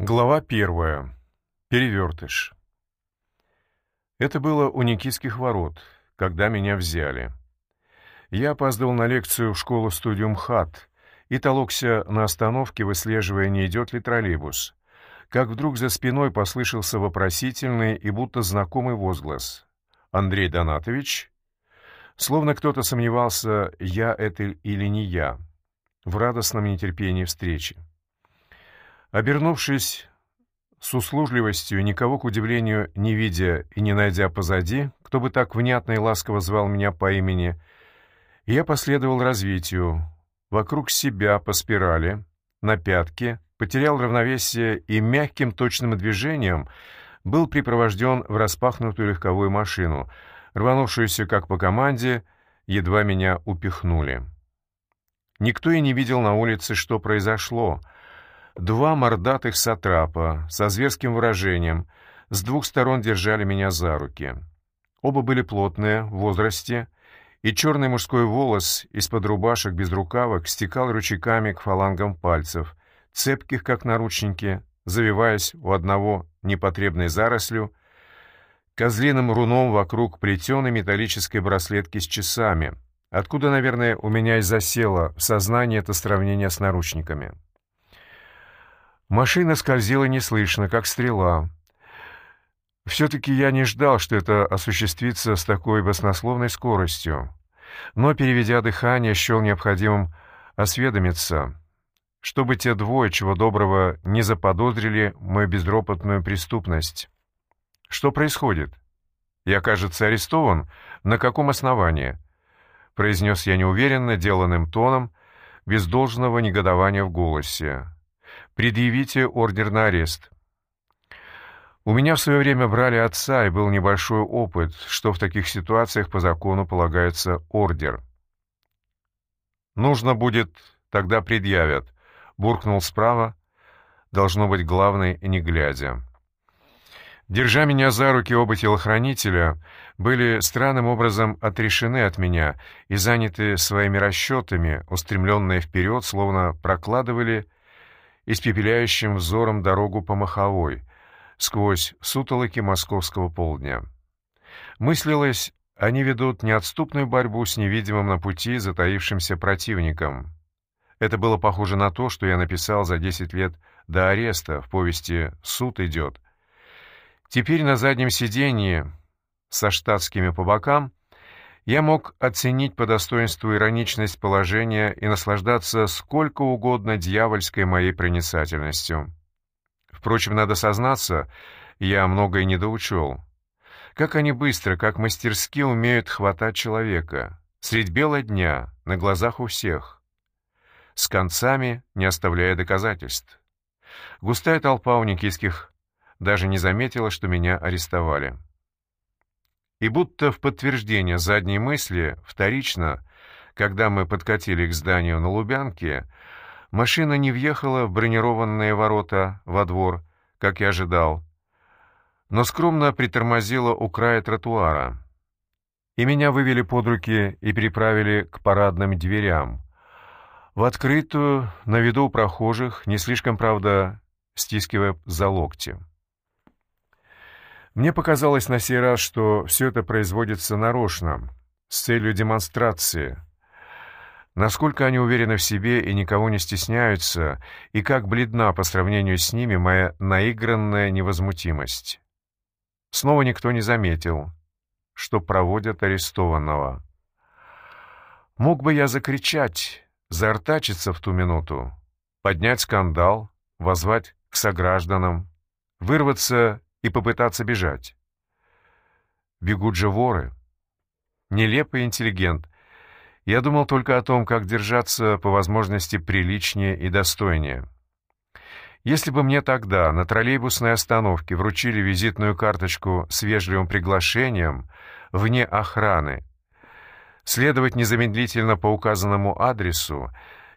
Глава первая. Перевертыш. Это было у Никитских ворот, когда меня взяли. Я опаздывал на лекцию в школу-студию МХАТ и толокся на остановке, выслеживая, не идет ли троллейбус. Как вдруг за спиной послышался вопросительный и будто знакомый возглас. «Андрей Донатович?» Словно кто-то сомневался, я это или не я, в радостном нетерпении встречи. Обернувшись с услужливостью, никого, к удивлению, не видя и не найдя позади, кто бы так внятно и ласково звал меня по имени, я последовал развитию, вокруг себя по спирали, на пятке, потерял равновесие и мягким точным движением был припровожден в распахнутую легковую машину, рванувшуюся, как по команде, едва меня упихнули. Никто и не видел на улице, что произошло — Два мордатых сатрапа со зверским выражением с двух сторон держали меня за руки. Оба были плотные, в возрасте, и черный мужской волос из-под рубашек без рукавок стекал ручейками к фалангам пальцев, цепких, как наручники, завиваясь у одного непотребной зарослью, козлиным руном вокруг плетеной металлической браслетки с часами, откуда, наверное, у меня и засело в сознании это сравнение с наручниками. Машина скользила неслышно, как стрела. Все-таки я не ждал, что это осуществится с такой баснословной скоростью. Но, переведя дыхание, счел необходимым осведомиться, чтобы те двое, чего доброго, не заподозрили мою безропотную преступность. Что происходит? Я, кажется, арестован. На каком основании? Произнес я неуверенно, деланным тоном, без должного негодования в голосе. Предъявите ордер на арест. У меня в свое время брали отца, и был небольшой опыт, что в таких ситуациях по закону полагается ордер. «Нужно будет, тогда предъявят», — буркнул справа, должно быть главный, не глядя. Держа меня за руки оба телохранителя, были странным образом отрешены от меня и заняты своими расчетами, устремленные вперед, словно прокладывали испепеляющим взором дорогу по маховой, сквозь сутолоки московского полдня. Мыслилось, они ведут неотступную борьбу с невидимым на пути затаившимся противником. Это было похоже на то, что я написал за десять лет до ареста в повести «Суд идет». Теперь на заднем сиденье, со штатскими по бокам, я мог оценить по достоинству ироничность положения и наслаждаться сколько угодно дьявольской моей проницательностью. Впрочем, надо сознаться, я многое недоучел. Как они быстро, как мастерски умеют хватать человека. Средь бела дня, на глазах у всех. С концами, не оставляя доказательств. Густая толпа у никийских даже не заметила, что меня арестовали. И будто в подтверждение задней мысли, вторично, когда мы подкатили к зданию на Лубянке, машина не въехала в бронированные ворота во двор, как я ожидал, но скромно притормозила у края тротуара. И меня вывели под руки и переправили к парадным дверям. В открытую, на виду прохожих, не слишком, правда, стискивая за локти. Мне показалось на сей раз, что все это производится нарочно, с целью демонстрации. Насколько они уверены в себе и никого не стесняются, и как бледна по сравнению с ними моя наигранная невозмутимость. Снова никто не заметил, что проводят арестованного. Мог бы я закричать, заортачиться в ту минуту, поднять скандал, возвать к согражданам, вырваться и попытаться бежать. Бегут же воры. Нелепый интеллигент. Я думал только о том, как держаться по возможности приличнее и достойнее. Если бы мне тогда на троллейбусной остановке вручили визитную карточку с вежливым приглашением вне охраны, следовать незамедлительно по указанному адресу,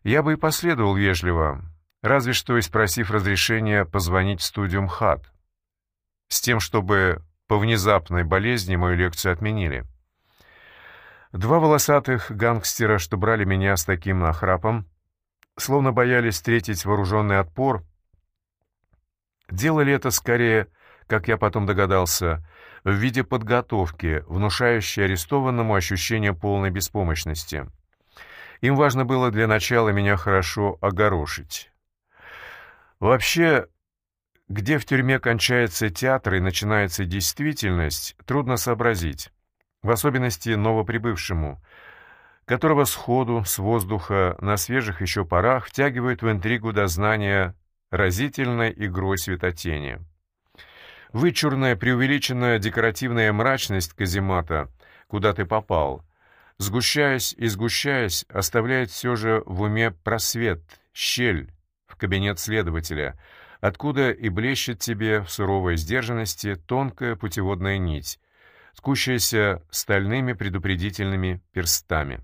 я бы и последовал вежливо, разве что и спросив разрешения позвонить в студию МХАТ с тем, чтобы по внезапной болезни мою лекцию отменили. Два волосатых гангстера, что брали меня с таким нахрапом, словно боялись встретить вооруженный отпор, Делали это скорее, как я потом догадался, в виде подготовки, внушающей арестованному ощущение полной беспомощности. Им важно было для начала меня хорошо огорошить. Вообще, где в тюрьме кончается театр и начинается действительность, трудно сообразить, в особенности новоприбывшему, которого сходу, с воздуха, на свежих еще парах втягивают в интригу дознания разительной игрой светотени. Вычурная, преувеличенная декоративная мрачность каземата, куда ты попал, сгущаясь и сгущаясь, оставляет все же в уме просвет, щель в кабинет следователя, откуда и блещет тебе в суровой сдержанности тонкая путеводная нить, скущаяся стальными предупредительными перстами.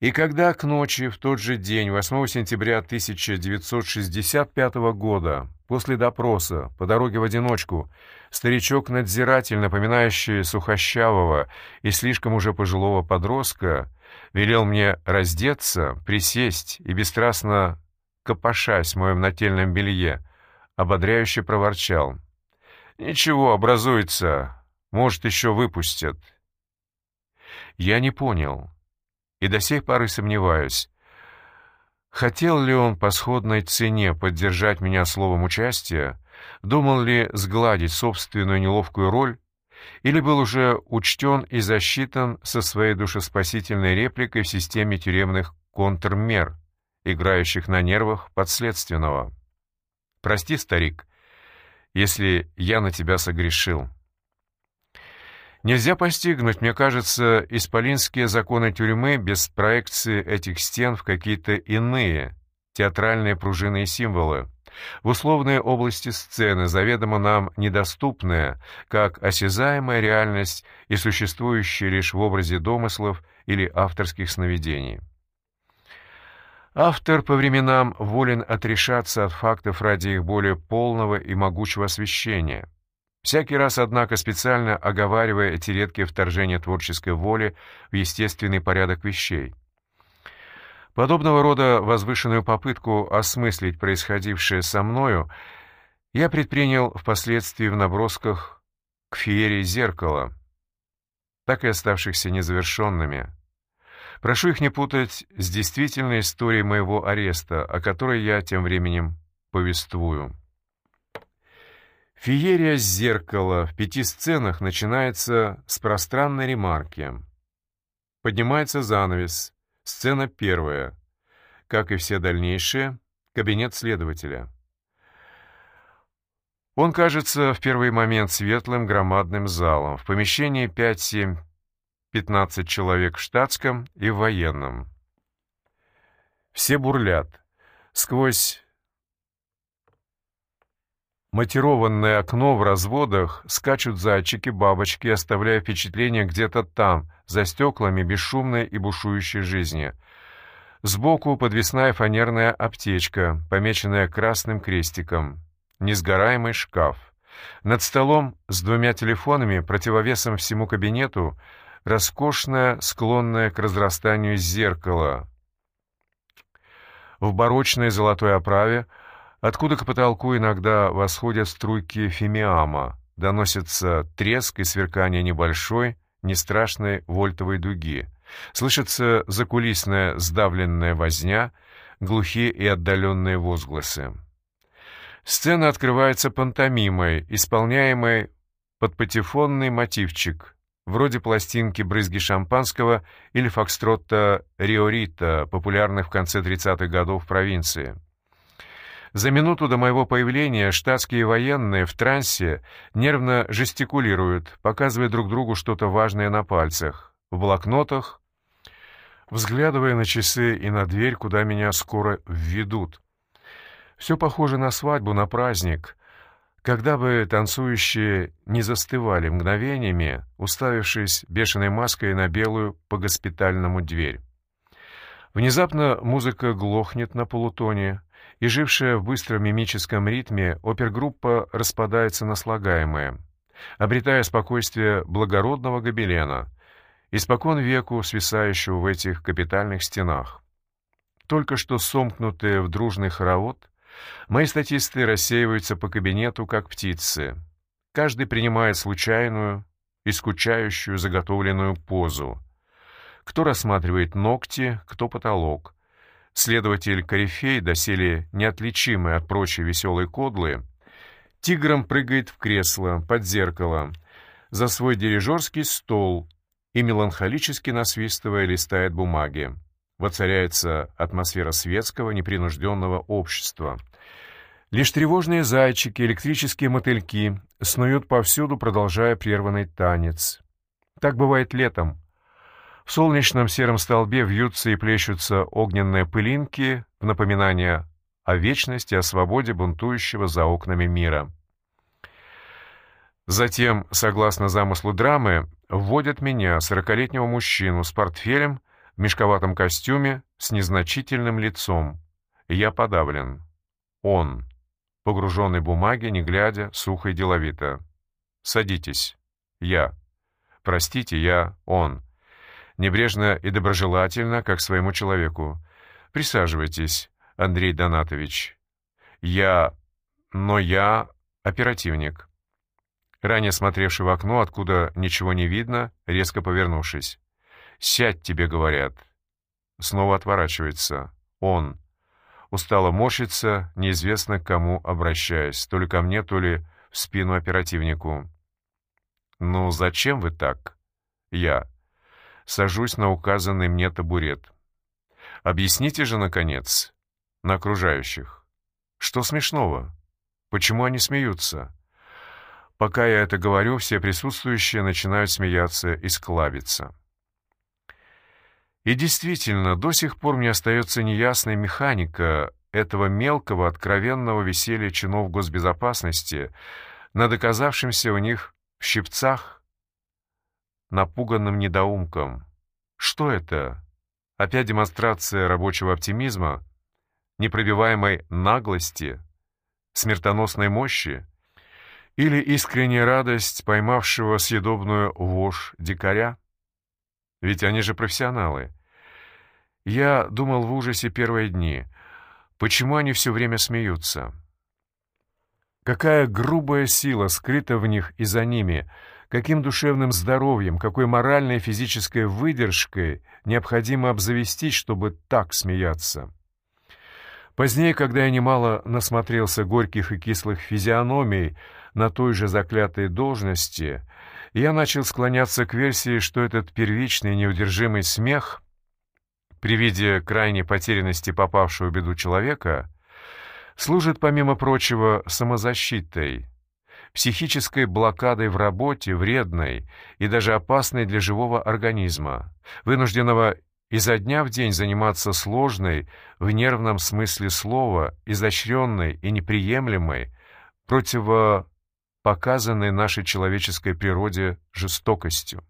И когда к ночи в тот же день, 8 сентября 1965 года, после допроса, по дороге в одиночку, старичок-надзиратель, напоминающий сухощавого и слишком уже пожилого подростка, велел мне раздеться, присесть и, бесстрастно копошась в моем нательном белье, ободряюще проворчал. «Ничего, образуется, может, еще выпустят». Я не понял и до сих пор и сомневаюсь, хотел ли он по сходной цене поддержать меня словом участия, думал ли сгладить собственную неловкую роль, или был уже учтен и засчитан со своей душеспасительной репликой в системе тюремных контрмер, играющих на нервах подследственного. «Прости, старик, если я на тебя согрешил». Нельзя постигнуть, мне кажется, исполинские законы тюрьмы без проекции этих стен в какие-то иные, театральные пружины и символы, в условные области сцены, заведомо нам недоступные, как осязаемая реальность и существующая лишь в образе домыслов или авторских сновидений. Автор по временам волен отрешаться от фактов ради их более полного и могучего освещения – Всякий раз, однако, специально оговаривая эти редкие вторжения творческой воли в естественный порядок вещей. Подобного рода возвышенную попытку осмыслить происходившее со мною я предпринял впоследствии в набросках к феерии зеркала, так и оставшихся незавершенными. Прошу их не путать с действительной историей моего ареста, о которой я тем временем повествую. Феерия зеркала в пяти сценах начинается с пространной ремарки. Поднимается занавес. Сцена первая. Как и все дальнейшие, кабинет следователя. Он кажется в первый момент светлым громадным залом. В помещении 5-7-15 человек в штатском и в военном. Все бурлят. Сквозь Матированное окно в разводах скачут зайчики-бабочки, оставляя впечатление где-то там, за стеклами бесшумной и бушующей жизни. Сбоку подвесная фанерная аптечка, помеченная красным крестиком. Несгораемый шкаф. Над столом с двумя телефонами, противовесом всему кабинету, роскошное, склонное к разрастанию зеркало. В барочной золотой оправе — откуда к потолку иногда восходят струйки фимиама, доносится треск и сверкание небольшой, не страшной вольтовой дуги. Слышится закулисная сдавленная возня, глухие и отдаленные возгласы. Сцена открывается пантомимой, исполняемой под патефонный мотивчик, вроде пластинки «Брызги шампанского» или фокстротта «Риорита», популярных в конце 30-х годов в провинции. За минуту до моего появления штатские военные в трансе нервно жестикулируют, показывая друг другу что-то важное на пальцах, в блокнотах, взглядывая на часы и на дверь, куда меня скоро введут. Все похоже на свадьбу, на праздник, когда бы танцующие не застывали мгновениями, уставившись бешеной маской на белую по госпитальному дверь. Внезапно музыка глохнет на полутоне, и жившая в быстром мимическом ритме, опергруппа распадается на слагаемые, обретая спокойствие благородного гобелена, испокон веку свисающего в этих капитальных стенах. Только что сомкнутые в дружный хоровод, Мои статисты рассеиваются по кабинету, как птицы. Каждый принимает случайную и скучающую заготовленную позу. Кто рассматривает ногти, кто потолок. Следователь Корифей, доселе неотличимый от прочей веселой кодлы, тигром прыгает в кресло, под зеркало, за свой дирижерский стол и, меланхолически насвистывая, листает бумаги. Воцаряется атмосфера светского, непринужденного общества. Лишь тревожные зайчики, электрические мотыльки снуют повсюду, продолжая прерванный танец. Так бывает летом. В солнечном сером столбе вьются и плещутся огненные пылинки в напоминание о вечности, о свободе бунтующего за окнами мира. Затем, согласно замыслу драмы, вводят меня, сорокалетнего мужчину, с портфелем, в мешковатом костюме, с незначительным лицом. Я подавлен. Он, погруженный в бумаги, не глядя, сухо и деловито. «Садитесь. Я. Простите, я он. Небрежно и доброжелательно, как своему человеку. Присаживайтесь, Андрей Донатович. Я... Но я оперативник». Ранее смотревший в окно, откуда ничего не видно, резко повернувшись. «Сядь, тебе говорят». Снова отворачивается. Он. Устало морщится, неизвестно к кому обращаясь, то ли ко мне, то ли в спину оперативнику. «Ну, зачем вы так?» «Я». Сажусь на указанный мне табурет. «Объясните же, наконец, на окружающих. Что смешного? Почему они смеются?» Пока я это говорю, все присутствующие начинают смеяться и склабиться. И действительно, до сих пор мне остается неясной механика этого мелкого, откровенного веселья чинов госбезопасности над оказавшимся у них в щипцах напуганным недоумком. Что это? Опять демонстрация рабочего оптимизма, непробиваемой наглости, смертоносной мощи? Или искренняя радость поймавшего съедобную вошь дикаря? Ведь они же профессионалы. Я думал в ужасе первые дни. Почему они все время смеются? Какая грубая сила скрыта в них и за ними, каким душевным здоровьем, какой моральной и физической выдержкой необходимо обзавестись, чтобы так смеяться. Позднее, когда я немало насмотрелся горьких и кислых физиономий, на той же заклятой должности, я начал склоняться к версии, что этот первичный неудержимый смех при виде крайней потерянности попавшего в беду человека служит, помимо прочего, самозащитой, психической блокадой в работе, вредной и даже опасной для живого организма, вынужденного изо дня в день заниматься сложной, в нервном смысле слова, изощренной и неприемлемой, противо показанной нашей человеческой природе жестокостью.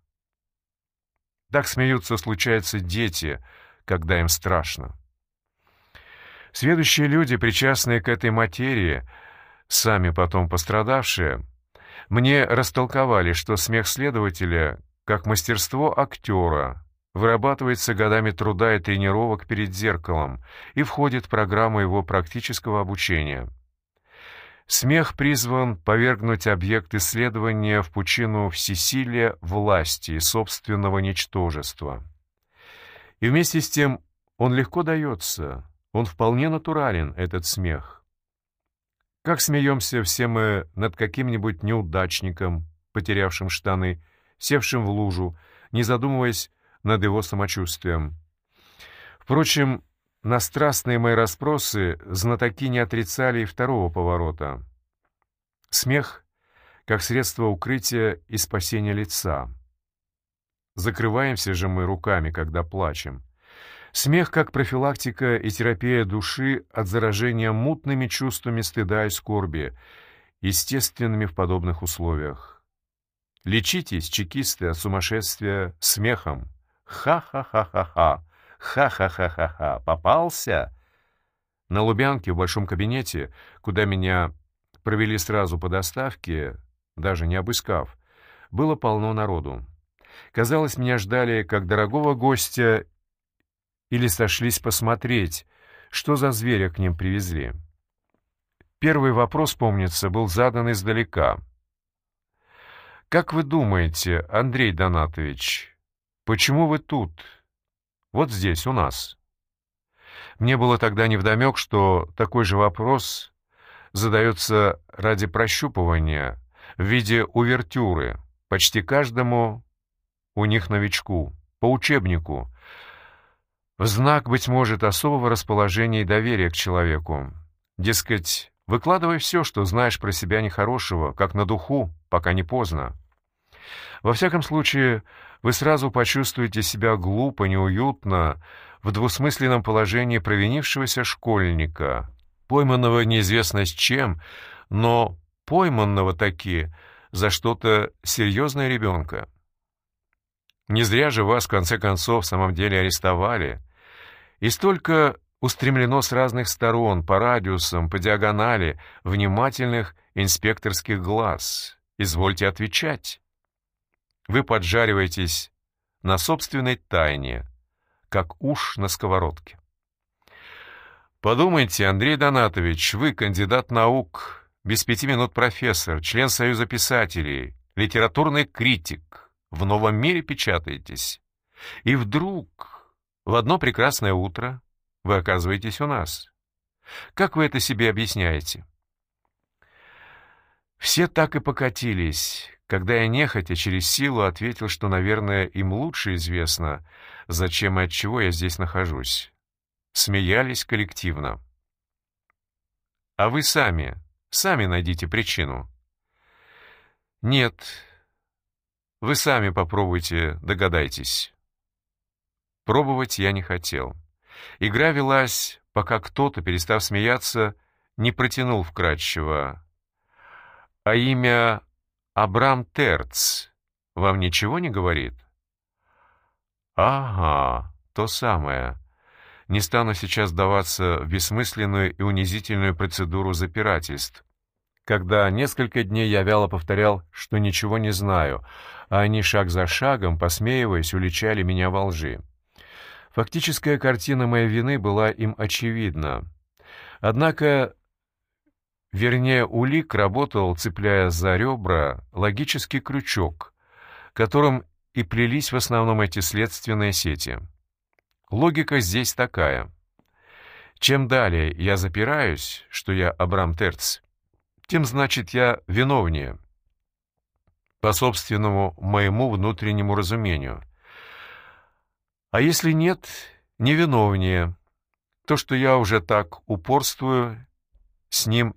Так смеются, случаются дети, когда им страшно. Следующие люди, причастные к этой материи, сами потом пострадавшие, мне растолковали, что смех следователя, как мастерство актера, вырабатывается годами труда и тренировок перед зеркалом и входит в программу его практического обучения – Смех призван повергнуть объект исследования в пучину всесилия власти и собственного ничтожества. И вместе с тем он легко дается, он вполне натурален, этот смех. Как смеемся все мы над каким-нибудь неудачником, потерявшим штаны, севшим в лужу, не задумываясь над его самочувствием. Впрочем, на страстные мои расспросы знатоки не отрицали и второго поворота. Смех как средство укрытия и спасения лица. Закрываемся же мы руками, когда плачем. Смех как профилактика и терапия души от заражения мутными чувствами стыда и скорби, естественными в подобных условиях. Лечитесь, чекисты, от сумасшествия смехом. Ха-ха-ха-ха-ха. Ха-ха-ха-ха-ха, попался? На Лубянке в большом кабинете, куда меня провели сразу по доставке, даже не обыскав, было полно народу. Казалось, меня ждали как дорогого гостя или сошлись посмотреть, что за зверя к ним привезли. Первый вопрос, помнится, был задан издалека. «Как вы думаете, Андрей Донатович, почему вы тут, вот здесь, у нас?» Мне было тогда невдомек, что такой же вопрос задается ради прощупывания в виде увертюры почти каждому у них новичку, по учебнику, в знак, быть может, особого расположения и доверия к человеку. Дескать, выкладывай все, что знаешь про себя нехорошего, как на духу, пока не поздно. Во всяком случае, вы сразу почувствуете себя глупо, неуютно, в двусмысленном положении провинившегося школьника, пойманного неизвестно с чем, но пойманного таки за что-то серьезное ребенка. Не зря же вас, в конце концов, в самом деле арестовали. И столько устремлено с разных сторон, по радиусам, по диагонали, внимательных инспекторских глаз. Извольте отвечать. Вы поджариваетесь на собственной тайне, как уж на сковородке. Подумайте, Андрей Донатович, вы кандидат наук, без пяти минут профессор, член Союза писателей, литературный критик, в новом мире печатаетесь. И вдруг, в одно прекрасное утро, вы оказываетесь у нас. Как вы это себе объясняете? Все так и покатились, когда я нехотя через силу ответил, что, наверное, им лучше известно, зачем и от чего я здесь нахожусь. Смеялись коллективно. А вы сами, сами найдите причину. Нет, вы сами попробуйте, догадайтесь. Пробовать я не хотел. Игра велась, пока кто-то, перестав смеяться, не протянул вкратчиво. А имя Абрам Терц вам ничего не говорит? Ага, то самое. Не стану сейчас даваться в бессмысленную и унизительную процедуру запирательств, когда несколько дней я вяло повторял, что ничего не знаю, а они шаг за шагом, посмеиваясь, уличали меня во лжи. Фактическая картина моей вины была им очевидна. Однако, вернее, улик работал, цепляя за ребра, логический крючок, которым и плелись в основном эти следственные сети. Логика здесь такая. Чем далее я запираюсь, что я Абрам Терц, тем, значит, я виновнее, по собственному моему внутреннему разумению — а если нет, невиновнее. То, что я уже так упорствую, с ним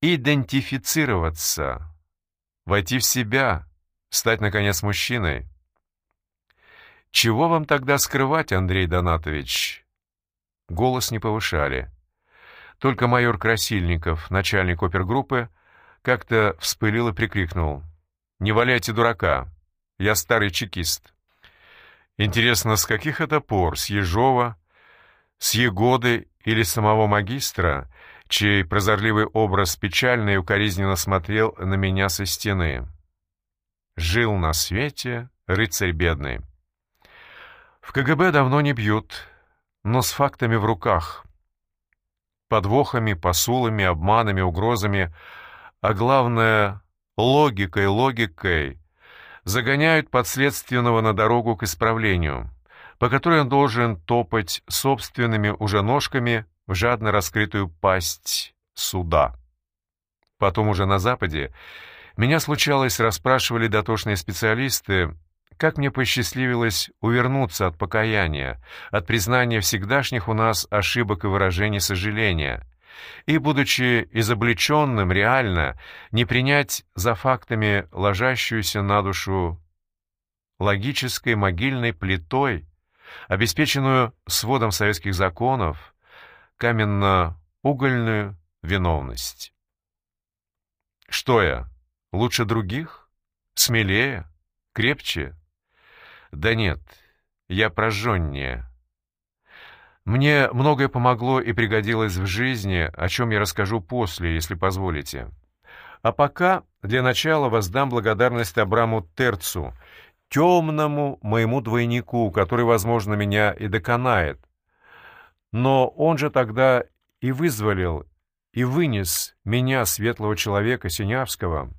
идентифицироваться, войти в себя, стать, наконец, мужчиной. Чего вам тогда скрывать, Андрей Донатович? Голос не повышали. Только майор Красильников, начальник опергруппы, как-то вспылил и прикрикнул. «Не валяйте дурака! Я старый чекист!» Интересно, с каких это пор? С Ежова? С Егоды или самого магистра, чей прозорливый образ печально и укоризненно смотрел на меня со стены? Жил на свете рыцарь бедный. В КГБ давно не бьют, но с фактами в руках. Подвохами, посулами, обманами, угрозами, а главное — логикой, логикой — загоняют подследственного на дорогу к исправлению, по которой он должен топать собственными уже ножками в жадно раскрытую пасть суда. Потом уже на Западе меня случалось расспрашивали дотошные специалисты, как мне посчастливилось увернуться от покаяния, от признания всегдашних у нас ошибок и выражений сожаления — и, будучи изобличенным реально, не принять за фактами ложащуюся на душу логической могильной плитой, обеспеченную сводом советских законов, каменно-угольную виновность. Что я, лучше других? Смелее? Крепче? Да нет, я прожженнее. Мне многое помогло и пригодилось в жизни, о чем я расскажу после, если позволите. А пока для начала воздам благодарность Абраму Терцу, темному моему двойнику, который, возможно, меня и доконает. Но он же тогда и вызволил и вынес меня, светлого человека Синявского,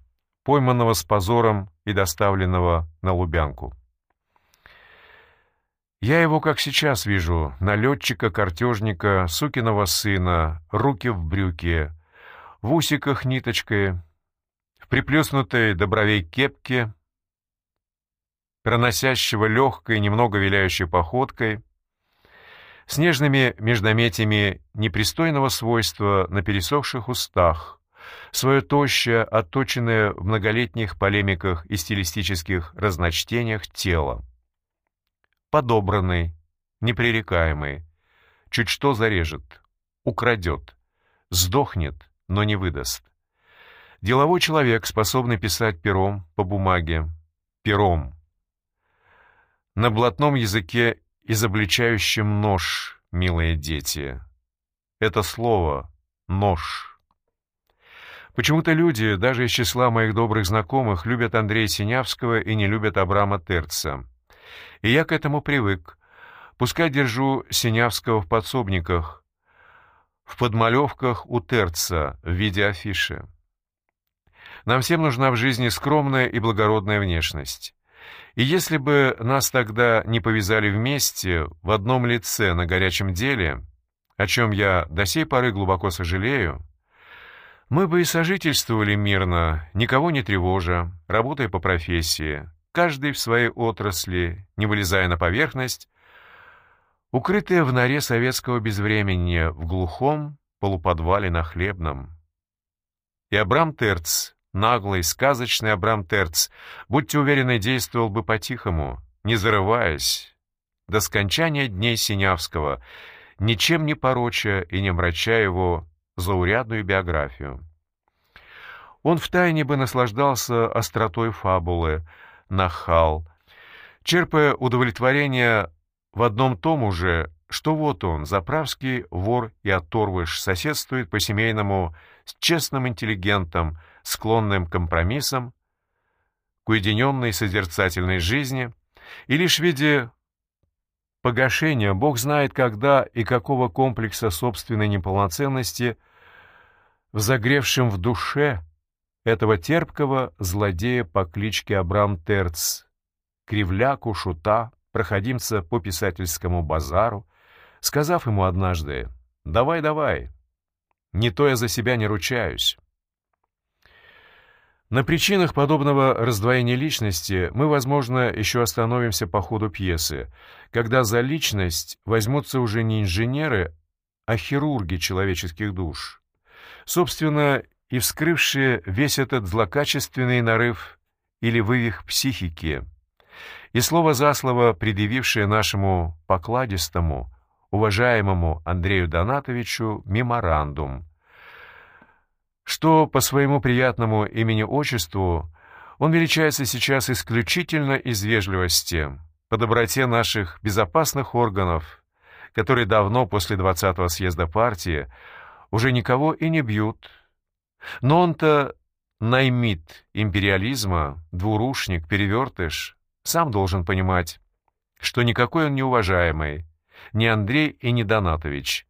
пойманного с позором и доставленного на Лубянку. Я его, как сейчас вижу, налетчика, картежника, сукиного сына, руки в брюке, в усиках ниточкой, в приплюснутой до бровей кепке, проносящего легкой, немного виляющей походкой, с нежными междометиями непристойного свойства на пересохших устах, свое тощее, отточенное в многолетних полемиках и стилистических разночтениях тело подобранный, непререкаемый, чуть что зарежет, украдет, сдохнет, но не выдаст. Деловой человек, способный писать пером по бумаге, пером. На блатном языке, изобличающем нож, милые дети. Это слово «нож». Почему-то люди, даже из числа моих добрых знакомых, любят Андрея Синявского и не любят Абрама Терца. И я к этому привык. Пускай держу Синявского в подсобниках, в подмалевках у Терца в виде афиши. Нам всем нужна в жизни скромная и благородная внешность. И если бы нас тогда не повязали вместе, в одном лице, на горячем деле, о чем я до сей поры глубоко сожалею, мы бы и сожительствовали мирно, никого не тревожа, работая по профессии, каждый в своей отрасли, не вылезая на поверхность, укрытые в норе советского безвремени в глухом полуподвале на Хлебном. И Абрам Терц, наглый, сказочный Абрам Терц, будьте уверены, действовал бы по-тихому, не зарываясь, до скончания дней Синявского, ничем не пороча и не мрача его заурядную биографию. Он втайне бы наслаждался остротой фабулы, нахал, черпая удовлетворение в одном том уже, что вот он, заправский вор и оторвыш, соседствует по-семейному с честным интеллигентом, склонным к компромиссам, к уединенной созерцательной жизни, и лишь в виде погашения, Бог знает когда и какого комплекса собственной неполноценности, в загревшем в душе этого терпкого злодея по кличке Абрам Терц, кривляку, шута, проходимца по писательскому базару, сказав ему однажды «Давай, давай, не то я за себя не ручаюсь». На причинах подобного раздвоения личности мы, возможно, еще остановимся по ходу пьесы, когда за личность возьмутся уже не инженеры, а хирурги человеческих душ. Собственно, и вскрывшие весь этот злокачественный нарыв или вывих психики, и слово за слово предъявившее нашему покладистому, уважаемому Андрею Донатовичу меморандум, что по своему приятному имени-отчеству он величается сейчас исключительно из вежливости, по доброте наших безопасных органов, которые давно после 20-го съезда партии уже никого и не бьют, но он-то наймит империализма, двурушник, перевертыш, сам должен понимать, что никакой он не уважаемый, не Андрей и не Донатович,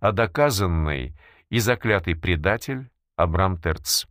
а доказанный и заклятый предатель Абрам Терц.